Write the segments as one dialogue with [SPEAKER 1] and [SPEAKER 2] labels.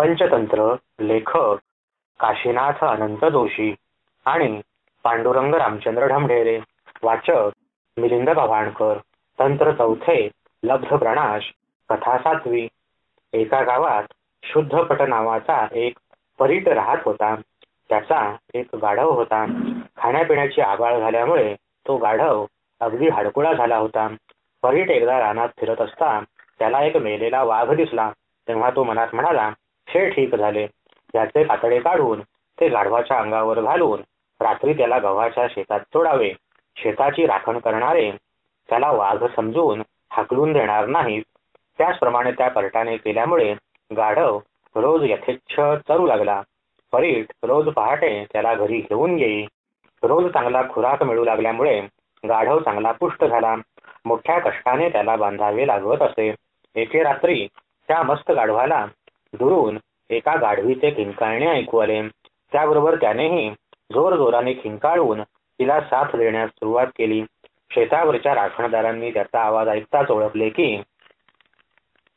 [SPEAKER 1] पंचतंत्र लेखक काशीनाथ अनंत जोशी आणि पांडुरंग रामचंद्र ढमढेरे वाचक मिलिंद गव्हाणकर तंत्र चौथे लब्ध प्रणाश कथा सातवी. एका गावात शुद्धपट नावाचा एक परीट राहत होता. त्याचा एक गाढव होता. खाण्यापिण्याची आबाळ झाल्यामुळे तो गाढव अगदी हाडकुळा झाला होता. परीट एकदा रानात फिरत असता त्याला एक मेलेला वाघ दिसला. तेव्हा तो मनात म्हणाला हे ठीक झाले. याचे कातडे काढून ते गाढवाच्या अंगावर घालून रात्री त्याला गव्हाच्या शेतात सोडावे. शेताची राखण करणारे त्याला वाघ समजून हाकलून देणार नाहीत. त्याचप्रमाणे त्या पर्टाने केल्यामुळे गाढव रोज यथेच्छ चरू लागला. परीट रोज पहाटे त्याला घरी घेऊन येई रोज चांगला खुराक मिळू लागल्यामुळे गाढव चांगला पुष्ट झाला. मोठ्या कष्टाने त्याला बांधावे लागत असे. एके रात्री त्या मस्त गाढवाला दुरून एका गाढवीचे खिंकाळणे ऐकू आले. त्याबरोबर त्यानेही जोर जोराने खिंकाळून तिला साथ देण्यास सुरुवात केली. शेतावरच्या राखणदारांनी त्याचा आवाज ऐकताच ओळखले की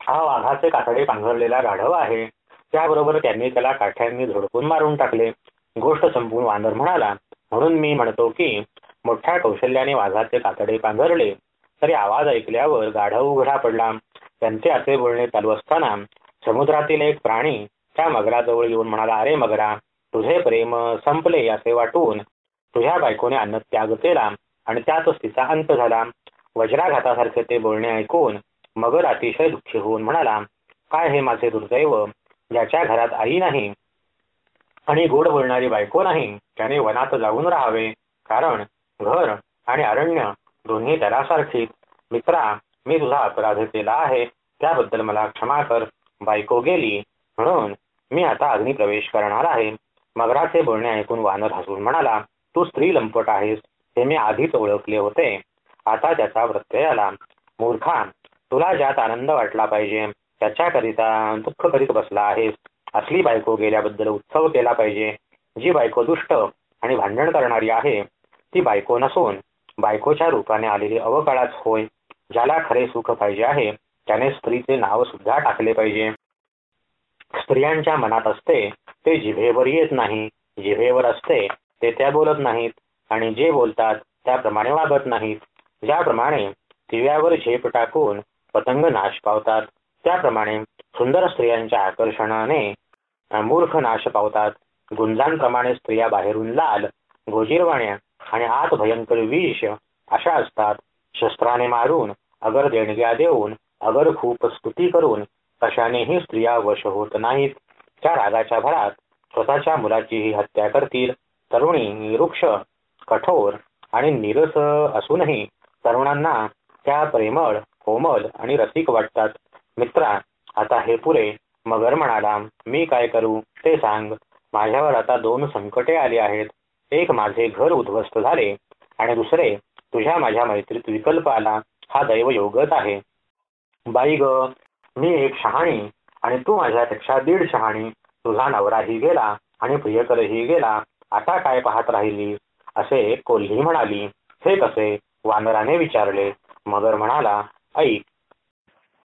[SPEAKER 1] हा वाघाचे कातडे पांघरलेला गाढव आहे. त्याबरोबर त्यांनी त्याला काठ्यांनी झोडपून मारून टाकले. गोष्ट संपून वानर म्हणाला म्हणून मी म्हणतो की मोठ्या कौशल्याने वाघाचे कातडे पांघरले तरी आवाज ऐकल्यावर गाढव उघडा पडला. त्यांचे असे बोलणे चालू असताना समुद्रातील एक प्राणी त्या मगराजवळ येऊन म्हणाला अरे मगरा तुझे प्रेम संपले असे वाटून तुझ्या बायकोने अन्न त्याग केला आणि त्यातच तिचा अंत झाला. वज्राघातासारखे ते बोलणे ऐकून मगर अतिशय दुःखी होऊन म्हणाला काय हे माझे दुर्दैव? ज्याच्या घरात आई नाही आणि गोड बोलणारी बायको नाही त्याने वनात जाऊन राहावे. कारण घर आणि अरण्य दोन्ही त्याला मित्रा मी तुझा अपराध केला आहे. त्याबद्दल मला क्षमा कर. बायको गेली म्हणून मी आता अग्निप्रवेश करणार आहे. मगराचे बोलणे ऐकून वानर हसून म्हणाला तू स्त्री लंपट आहेस हे मी आधीच ओळखले होते. आता त्याचा प्रत्यय आला मूर्खा तुला ज्यात आनंद वाटला पाहिजे त्याच्याकरिता दुःख करीत बसला आहेस. असली बायको गेल्याबद्दल उत्सव केला पाहिजे. जी बायको दुष्ट आणि भांडण करणारी आहे ती बायको नसून बायकोच्या रूपाने आलेली अवकाळाच होय ज्याला खरे सुख पाहिजे आहे. त्याने स्त्रीचे नाव सुद्धा टाकले पाहिजे. स्त्रियांच्या मनात असते ते जिभेवर येत नाही जिभेवर असते ते त्या बोलत नाहीत आणि जे बोलतात त्याप्रमाणे वागत नाहीत. ज्याप्रमाणे दिव्यावर झेप टाकून पतंग नाश पावतात त्याप्रमाणे सुंदर स्त्रियांच्या आकर्षणाने मूर्ख नाश पावतात. गुंजांप्रमाणे स्त्रिया बाहेरून लाल गोजीरवाण्या आणि आत भयंकर विष अशा असतात. शस्त्राने मारून अगर देणग्या देऊन अगर खूप स्तुती करून कशानेही स्त्रिया वश होत नाहीत त्या रागाच्या भरात स्वतःच्या मुलाचीही हत्या करतील. तरुणी निरुक्ष कठोर आणि निरस असूनही तरुणांना त्या प्रेमळ कोमल आणि रसिक वाटतात. मित्रा आता हे पुरे मगर म्हणाला मी काय करू ते सांग. माझ्यावर आता दोन संकटे आली आहेत. एक माझे घर उद्ध्वस्त झाले आणि दुसरे तुझ्या माझ्या मैत्रीत विकल्प आला. हा दैवयोगच आहे. बाई ग मी एक शहाणी आणि तू माझ्यापेक्षा दीड शहाणी. तुझा नवराही गेला आणि प्रियकरही गेला. आता काय पाहत राहिली? असे कोल्ही म्हणाली. हे कसे? वानराने विचारले. मगर म्हणाला ऐक